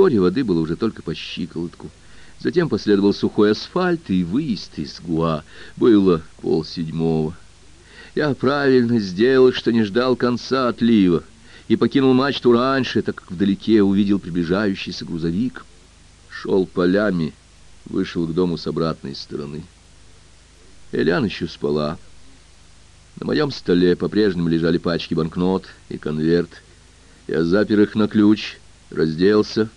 Вскоре воды было уже только по щиколотку. Затем последовал сухой асфальт и выезд из Гуа. Было полседьмого. Я правильно сделал, что не ждал конца отлива и покинул мачту раньше, так как вдалеке увидел приближающийся грузовик. Шел полями, вышел к дому с обратной стороны. Элян еще спала. На моем столе по-прежнему лежали пачки банкнот и конверт. Я запер их на ключ, разделся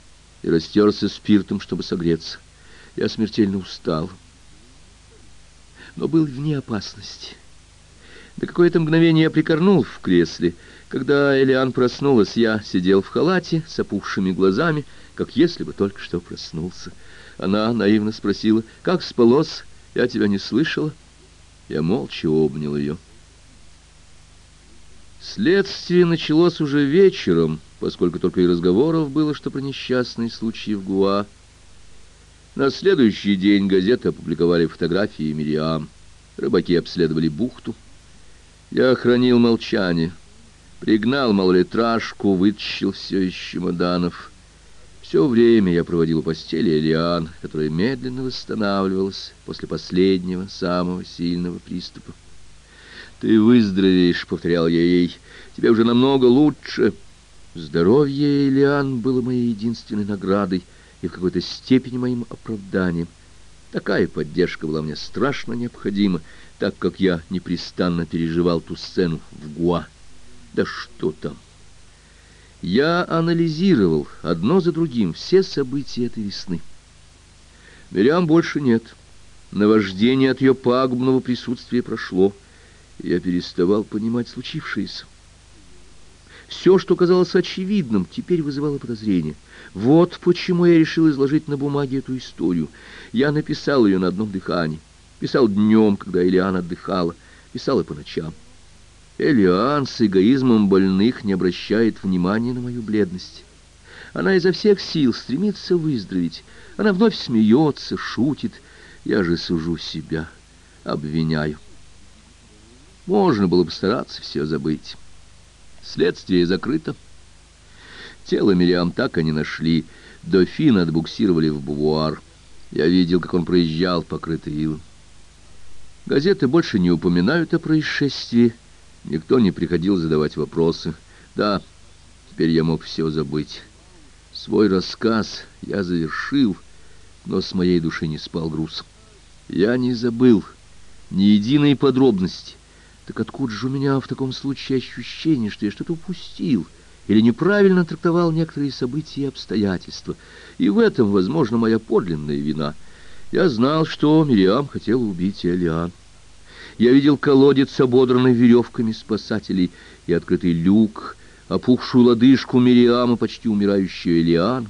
и растерся спиртом, чтобы согреться. Я смертельно устал, но был вне опасности. На какое-то мгновение я прикорнул в кресле. Когда Элиан проснулась, я сидел в халате с опухшими глазами, как если бы только что проснулся. Она наивно спросила, «Как спалось? Я тебя не слышала». Я молча обнял ее. Следствие началось уже вечером, поскольку только и разговоров было, что про несчастный случай в Гуа. На следующий день газеты опубликовали фотографии Мириам. Рыбаки обследовали бухту. Я хранил молчание. Пригнал малолитражку, вытащил все из чемоданов. Все время я проводил у постели Элиан, которая медленно восстанавливалась после последнего, самого сильного приступа. «Ты выздоровеешь», — повторял я ей, — «тебе уже намного лучше». Здоровье Элиан было моей единственной наградой и в какой-то степени моим оправданием. Такая поддержка была мне страшно необходима, так как я непрестанно переживал ту сцену в Гуа. Да что там! Я анализировал одно за другим все события этой весны. Мириам больше нет. Наваждение от ее пагубного присутствия прошло. Я переставал понимать случившееся. Все, что казалось очевидным, теперь вызывало подозрение. Вот почему я решил изложить на бумаге эту историю. Я написал ее на одном дыхании. Писал днем, когда Элиан отдыхала. Писал и по ночам. Элиан с эгоизмом больных не обращает внимания на мою бледность. Она изо всех сил стремится выздороветь. Она вновь смеется, шутит. Я же сужу себя, обвиняю. Можно было постараться все забыть. Следствие закрыто. Тело Мириам так и не нашли. Дофина отбуксировали в бувуар. Я видел, как он проезжал, покрытый илом. Газеты больше не упоминают о происшествии. Никто не приходил задавать вопросы. Да, теперь я мог все забыть. Свой рассказ я завершил, но с моей души не спал груз. Я не забыл ни единой подробности. Так откуда же у меня в таком случае ощущение, что я что-то упустил или неправильно трактовал некоторые события и обстоятельства? И в этом, возможно, моя подлинная вина. Я знал, что Мириам хотела убить Элиан. Я видел колодец, ободранный веревками спасателей, и открытый люк, опухшую лодыжку Мириама, почти умирающую Элиан.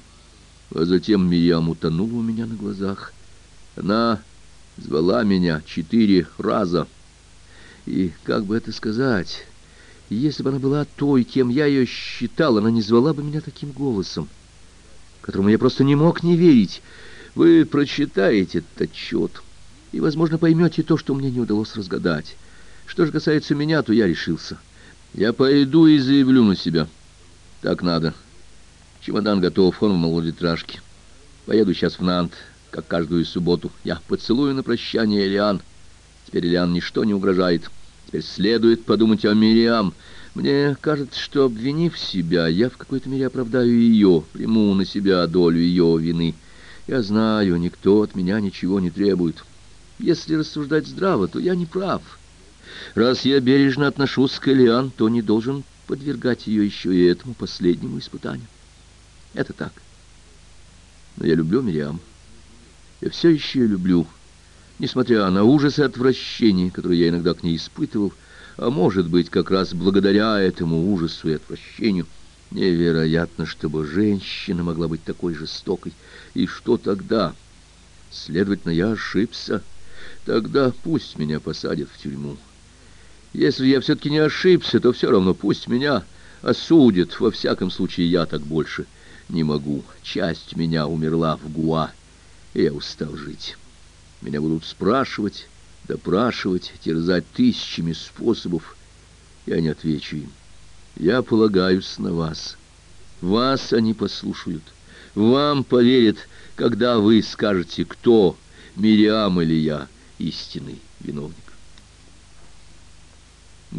А затем Мириам утонула у меня на глазах. Она звала меня четыре раза — и, как бы это сказать, если бы она была той, кем я ее считал, она не звала бы меня таким голосом, которому я просто не мог не верить. Вы прочитаете этот отчет и, возможно, поймете то, что мне не удалось разгадать. Что же касается меня, то я решился. Я пойду и заявлю на себя. Так надо. Чемодан готов, он в малолитражке. Поеду сейчас в Нант, как каждую субботу. Я поцелую на прощание Элиан. Теперь Ильян ничто не угрожает. Теперь следует подумать о Мириам. Мне кажется, что, обвинив себя, я в какой-то мере оправдаю ее, приму на себя долю ее вины. Я знаю, никто от меня ничего не требует. Если рассуждать здраво, то я не прав. Раз я бережно отношусь к Элиан, то не должен подвергать ее еще и этому последнему испытанию. Это так. Но я люблю Мириам. Я все еще ее люблю несмотря на ужас и отвращение, которые я иногда к ней испытывал, а может быть, как раз благодаря этому ужасу и отвращению, невероятно, чтобы женщина могла быть такой жестокой. И что тогда? Следовательно, я ошибся. Тогда пусть меня посадят в тюрьму. Если я все-таки не ошибся, то все равно пусть меня осудят. Во всяком случае, я так больше не могу. Часть меня умерла в Гуа, и я устал жить». Меня будут спрашивать, допрашивать, терзать тысячами способов. Я не отвечу им. Я полагаюсь на вас. Вас они послушают. Вам поверят, когда вы скажете, кто, Мириам или я, истинный виновник.